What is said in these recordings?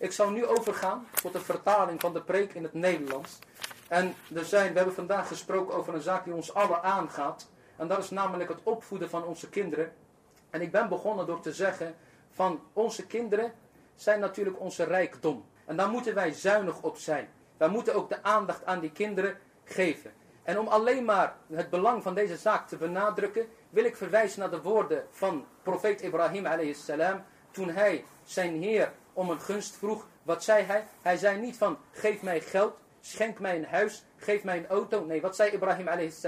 Ik zal nu overgaan tot de vertaling van de preek in het Nederlands. En er zijn, we hebben vandaag gesproken over een zaak die ons allen aangaat. En dat is namelijk het opvoeden van onze kinderen. En ik ben begonnen door te zeggen van onze kinderen zijn natuurlijk onze rijkdom. En daar moeten wij zuinig op zijn. Wij moeten ook de aandacht aan die kinderen geven. En om alleen maar het belang van deze zaak te benadrukken, wil ik verwijzen naar de woorden van profeet Ibrahim a.s. Toen hij zijn heer om een gunst vroeg, wat zei hij? Hij zei niet van, geef mij geld, schenk mij een huis, geef mij een auto. Nee, wat zei Ibrahim a.s.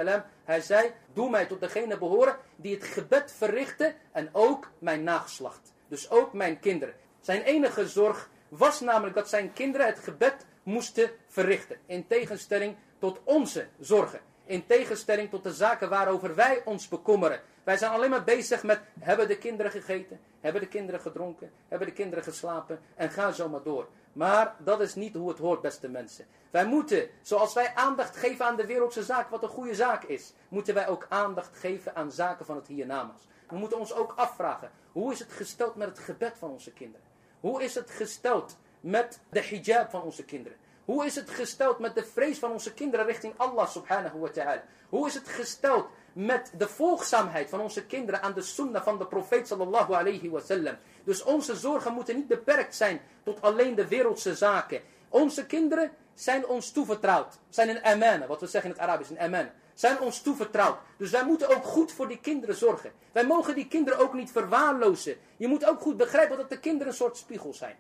Hij zei, doe mij tot degene behoren die het gebed verrichten en ook mijn nageslacht. Dus ook mijn kinderen. Zijn enige zorg was namelijk dat zijn kinderen het gebed moesten verrichten. In tegenstelling tot onze zorgen. In tegenstelling tot de zaken waarover wij ons bekommeren. Wij zijn alleen maar bezig met, hebben de kinderen gegeten? Hebben de kinderen gedronken? Hebben de kinderen geslapen? En ga zo maar door. Maar dat is niet hoe het hoort, beste mensen. Wij moeten, zoals wij aandacht geven aan de wereldse zaak, wat een goede zaak is, moeten wij ook aandacht geven aan zaken van het hiernamaals. We moeten ons ook afvragen, hoe is het gesteld met het gebed van onze kinderen? Hoe is het gesteld met de hijab van onze kinderen? Hoe is het gesteld met de vrees van onze kinderen richting Allah subhanahu wa ta'ala? Hoe is het gesteld met de volgzaamheid van onze kinderen aan de sunnah van de profeet sallallahu alayhi wa sallam? Dus onze zorgen moeten niet beperkt zijn tot alleen de wereldse zaken. Onze kinderen zijn ons toevertrouwd. Zijn een amana, wat we zeggen in het Arabisch, een amana. Zijn ons toevertrouwd. Dus wij moeten ook goed voor die kinderen zorgen. Wij mogen die kinderen ook niet verwaarlozen. Je moet ook goed begrijpen dat de kinderen een soort spiegel zijn.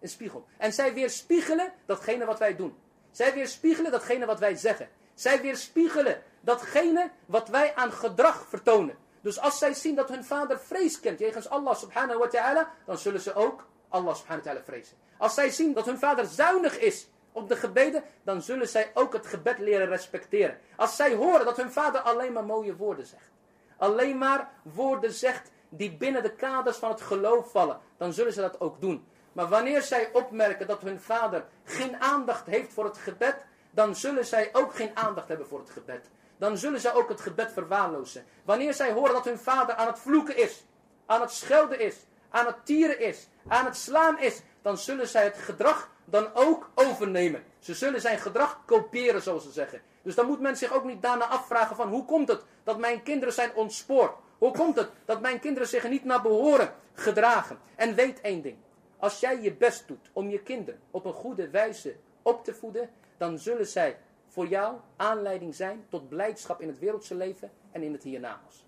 Een spiegel. En zij weerspiegelen datgene wat wij doen. Zij weerspiegelen datgene wat wij zeggen. Zij weerspiegelen datgene wat wij aan gedrag vertonen. Dus als zij zien dat hun vader vrees kent jegens Allah subhanahu wa ta'ala, dan zullen ze ook Allah subhanahu wa ta'ala vrezen. Als zij zien dat hun vader zuinig is op de gebeden, dan zullen zij ook het gebed leren respecteren. Als zij horen dat hun vader alleen maar mooie woorden zegt. Alleen maar woorden zegt die binnen de kaders van het geloof vallen, dan zullen ze dat ook doen. Maar wanneer zij opmerken dat hun vader geen aandacht heeft voor het gebed, dan zullen zij ook geen aandacht hebben voor het gebed. Dan zullen zij ook het gebed verwaarlozen. Wanneer zij horen dat hun vader aan het vloeken is, aan het schelden is, aan het tieren is, aan het slaan is, dan zullen zij het gedrag dan ook overnemen. Ze zullen zijn gedrag kopiëren, zoals ze zeggen. Dus dan moet men zich ook niet daarna afvragen van hoe komt het dat mijn kinderen zijn ontspoord? Hoe komt het dat mijn kinderen zich niet naar behoren gedragen? En weet één ding. Als jij je best doet om je kinderen op een goede wijze op te voeden, dan zullen zij voor jou aanleiding zijn tot blijdschap in het wereldse leven en in het hiernamaals.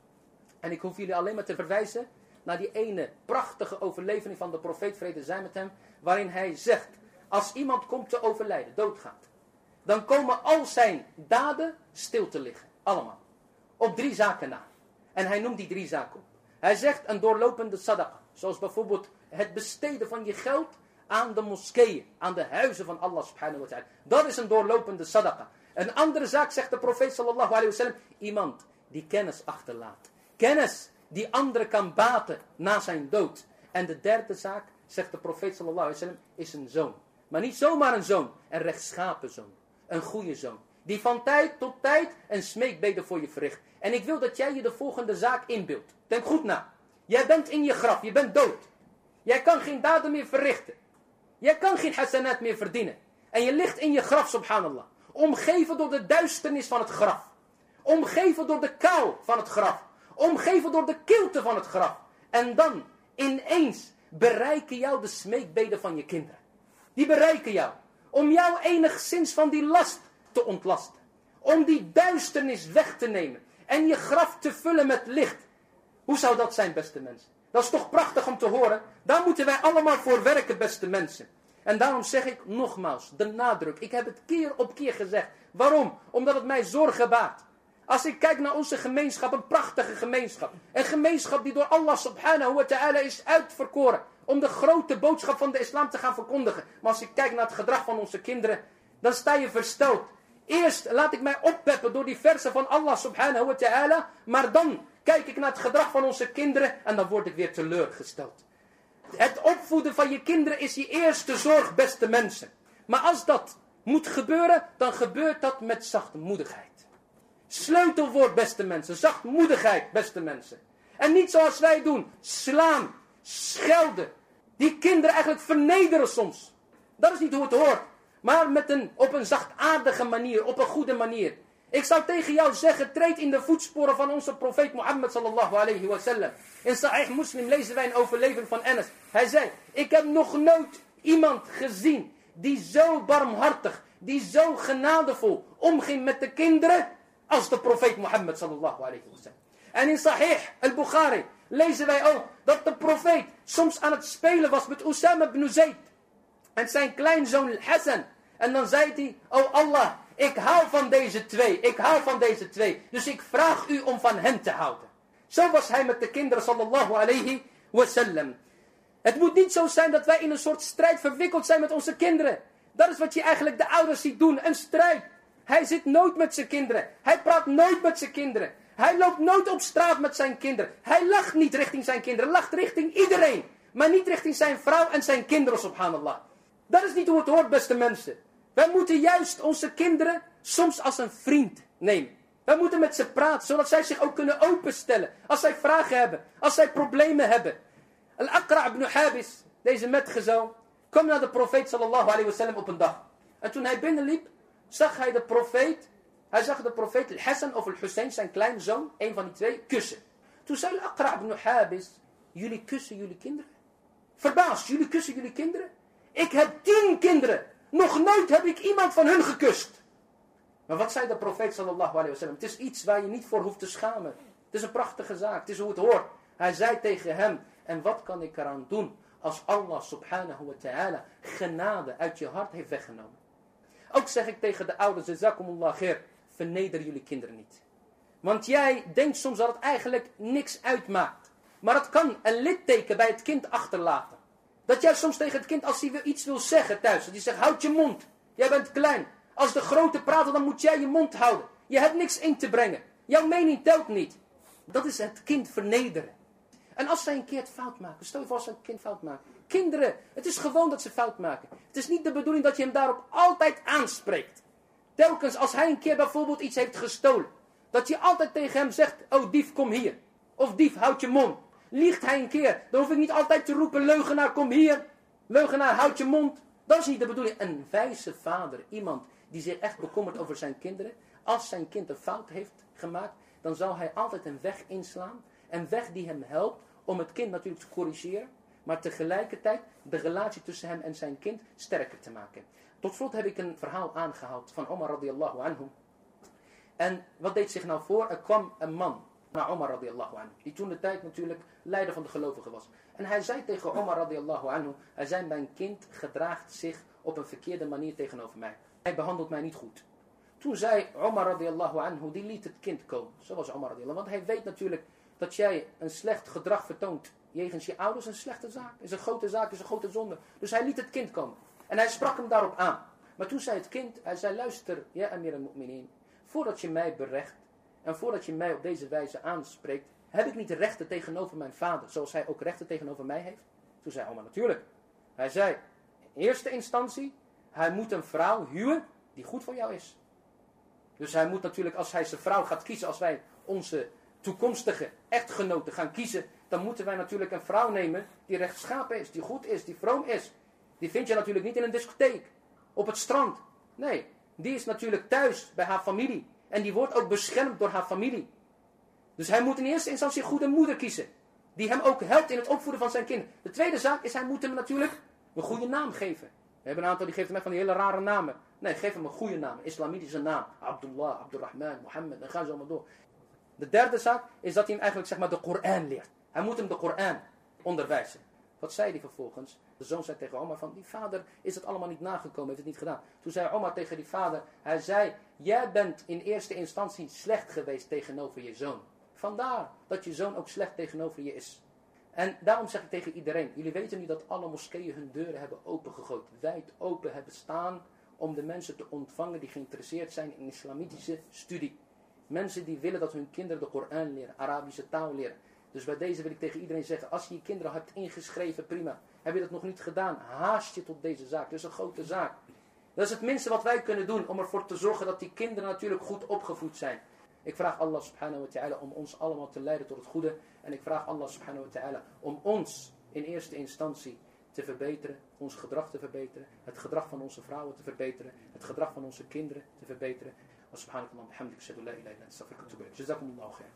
En ik hoef jullie alleen maar te verwijzen naar die ene prachtige overlevering van de profeet vrede zij met hem, waarin hij zegt, als iemand komt te overlijden, doodgaat, dan komen al zijn daden stil te liggen, allemaal. Op drie zaken na. En hij noemt die drie zaken op. Hij zegt een doorlopende sadaqa, zoals bijvoorbeeld het besteden van je geld aan de moskeeën, aan de huizen van Allah subhanahu wa ta'ala. Dat is een doorlopende sadaqa. Een andere zaak zegt de profeet sallallahu alayhi wa sallam, iemand die kennis achterlaat. Kennis die anderen kan baten na zijn dood. En de derde zaak, zegt de profeet sallallahu alayhi wa sallam, is een zoon. Maar niet zomaar een zoon, een rechtschapen zoon. Een goede zoon. Die van tijd tot tijd een smeekbede voor je verricht. En ik wil dat jij je de volgende zaak inbeeldt. Denk goed na. Jij bent in je graf, je bent dood. Jij kan geen daden meer verrichten. Jij kan geen hasanat meer verdienen. En je ligt in je graf, subhanallah. Omgeven door de duisternis van het graf. Omgeven door de kou van het graf. Omgeven door de kilte van het graf. En dan, ineens, bereiken jou de smeekbeden van je kinderen. Die bereiken jou. Om jou enigszins van die last te ontlasten. Om die duisternis weg te nemen. En je graf te vullen met licht. Hoe zou dat zijn, beste mensen? Dat is toch prachtig om te horen? Daar moeten wij allemaal voor werken, beste mensen. En daarom zeg ik nogmaals, de nadruk. Ik heb het keer op keer gezegd. Waarom? Omdat het mij zorgen baart. Als ik kijk naar onze gemeenschap, een prachtige gemeenschap. Een gemeenschap die door Allah subhanahu wa ta'ala is uitverkoren. Om de grote boodschap van de islam te gaan verkondigen. Maar als ik kijk naar het gedrag van onze kinderen, dan sta je versteld. Eerst laat ik mij oppeppen door die versen van Allah subhanahu wa ta'ala. Maar dan kijk ik naar het gedrag van onze kinderen en dan word ik weer teleurgesteld. Het opvoeden van je kinderen is je eerste zorg, beste mensen. Maar als dat moet gebeuren, dan gebeurt dat met zachtmoedigheid. Sleutelwoord, beste mensen. Zachtmoedigheid, beste mensen. En niet zoals wij doen. Slaan, schelden. Die kinderen eigenlijk vernederen soms. Dat is niet hoe het hoort. Maar met een, op een zachtaardige manier, op een goede manier. Ik zou tegen jou zeggen, treed in de voetsporen van onze profeet Mohammed sallallahu alayhi wa sallam. In Sahih Muslim lezen wij een overleving van Enes. Hij zei, ik heb nog nooit iemand gezien die zo barmhartig, die zo genadevol omging met de kinderen als de profeet Mohammed sallallahu alayhi wa sallam. En in Sahih al-Bukhari lezen wij ook dat de profeet soms aan het spelen was met Usama ibn Zayd en zijn kleinzoon Hassan. En dan zei hij, oh Allah, ik hou van deze twee, ik hou van deze twee. Dus ik vraag u om van hen te houden. Zo was hij met de kinderen sallallahu alayhi wasallam. Het moet niet zo zijn dat wij in een soort strijd verwikkeld zijn met onze kinderen. Dat is wat je eigenlijk de ouders ziet doen, een strijd. Hij zit nooit met zijn kinderen. Hij praat nooit met zijn kinderen. Hij loopt nooit op straat met zijn kinderen. Hij lacht niet richting zijn kinderen, lacht richting iedereen. Maar niet richting zijn vrouw en zijn kinderen, subhanallah. Dat is niet hoe het hoort, beste mensen. Wij moeten juist onze kinderen soms als een vriend nemen. Wij moeten met ze praten, zodat zij zich ook kunnen openstellen. Als zij vragen hebben, als zij problemen hebben. Al-Aqra' ibn Habis, deze metgezoon, kwam naar de profeet sallallahu alayhi wasallam op een dag. En toen hij binnenliep, zag hij de profeet, hij zag de profeet Al-Hassan of Al-Hussein, zijn kleinzoon, een van die twee, kussen. Toen zei Al-Aqra' ibn Habis, jullie kussen jullie kinderen? Verbaasd, jullie kussen jullie kinderen? Ik heb tien kinderen. Nog nooit heb ik iemand van hun gekust. Maar wat zei de profeet sallallahu alayhi wasallam? Het is iets waar je niet voor hoeft te schamen. Het is een prachtige zaak. Het is hoe het hoort. Hij zei tegen hem, en wat kan ik eraan doen als Allah subhanahu wa ta'ala genade uit je hart heeft weggenomen. Ook zeg ik tegen de ouders, jazakumullah khair, verneder jullie kinderen niet. Want jij denkt soms dat het eigenlijk niks uitmaakt. Maar het kan een litteken bij het kind achterlaten. Dat jij soms tegen het kind, als hij iets wil zeggen thuis, dat hij zegt, houd je mond. Jij bent klein. Als de grote praten, dan moet jij je mond houden. Je hebt niks in te brengen. Jouw mening telt niet. Dat is het kind vernederen. En als zij een keer het fout maken, stel je voor als een kind fout maakt. Kinderen, het is gewoon dat ze fout maken. Het is niet de bedoeling dat je hem daarop altijd aanspreekt. Telkens als hij een keer bijvoorbeeld iets heeft gestolen. Dat je altijd tegen hem zegt, oh dief kom hier. Of dief houd je mond. Liegt hij een keer, dan hoef ik niet altijd te roepen, leugenaar kom hier. Leugenaar houd je mond. Dat is niet de bedoeling. Een wijze vader, iemand die zich echt bekommert over zijn kinderen. Als zijn kind een fout heeft gemaakt, dan zal hij altijd een weg inslaan. Een weg die hem helpt om het kind natuurlijk te corrigeren. Maar tegelijkertijd de relatie tussen hem en zijn kind sterker te maken. Tot slot heb ik een verhaal aangehaald van Omar radiallahu anhu. En wat deed zich nou voor? Er kwam een man naar Omar radiallahu anhu. Die toen de tijd natuurlijk leider van de gelovigen was. En hij zei tegen Omar radiallahu anhu. Hij zei mijn kind gedraagt zich op een verkeerde manier tegenover mij. Hij behandelt mij niet goed. Toen zei Omar radiallahu anhu, die liet het kind komen. Zo was Omar radiallahu Want hij weet natuurlijk dat jij een slecht gedrag vertoont jegens je ouders een slechte zaak. Is een grote zaak, is een grote zonde. Dus hij liet het kind komen. En hij sprak hem daarop aan. Maar toen zei het kind, hij zei luister, ja Amir al-Mu'minin. Voordat je mij berecht en voordat je mij op deze wijze aanspreekt, heb ik niet rechten tegenover mijn vader, zoals hij ook rechten tegenover mij heeft? Toen zei Omar natuurlijk. Hij zei, in eerste instantie, hij moet een vrouw huwen die goed voor jou is. Dus hij moet natuurlijk, als hij zijn vrouw gaat kiezen, als wij onze toekomstige echtgenoten gaan kiezen, dan moeten wij natuurlijk een vrouw nemen die rechtschapen is, die goed is, die vroom is. Die vind je natuurlijk niet in een discotheek, op het strand. Nee, die is natuurlijk thuis bij haar familie. En die wordt ook beschermd door haar familie. Dus hij moet in eerste instantie een goede moeder kiezen. Die hem ook helpt in het opvoeden van zijn kind. De tweede zaak is, hij moet hem natuurlijk een goede naam geven. We hebben een aantal die geven hem van die hele rare namen. Nee, geef hem een goede naam, islamitische naam. Abdullah, Abdurrahman, Mohammed, dan gaan ze allemaal door. De derde zaak is dat hij hem eigenlijk zeg maar de Koran leert. Hij moet hem de Koran onderwijzen. Wat zei hij vervolgens? De zoon zei tegen Omar van, die vader is het allemaal niet nagekomen, heeft het niet gedaan. Toen zei Omar tegen die vader, hij zei, jij bent in eerste instantie slecht geweest tegenover je zoon. Vandaar dat je zoon ook slecht tegenover je is. En daarom zeg ik tegen iedereen, jullie weten nu dat alle moskeeën hun deuren hebben opengegooid, wijd open hebben staan om de mensen te ontvangen die geïnteresseerd zijn in islamitische studie. Mensen die willen dat hun kinderen de Koran leren, Arabische taal leren. Dus bij deze wil ik tegen iedereen zeggen, als je je kinderen hebt ingeschreven, prima. Heb je dat nog niet gedaan, haast je tot deze zaak. Dat is een grote zaak. Dat is het minste wat wij kunnen doen om ervoor te zorgen dat die kinderen natuurlijk goed opgevoed zijn. Ik vraag Allah subhanahu wa ta'ala om ons allemaal te leiden tot het goede. En ik vraag Allah subhanahu wa ta'ala om ons in eerste instantie te verbeteren, ons gedrag te verbeteren, het gedrag van onze vrouwen te verbeteren, het gedrag van onze kinderen te verbeteren. وسبحانك اللهم وبحمدك أشهد أن لا إله إلا أنت أستغفرك وأتوب إليك. جزاكم الله خير